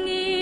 langit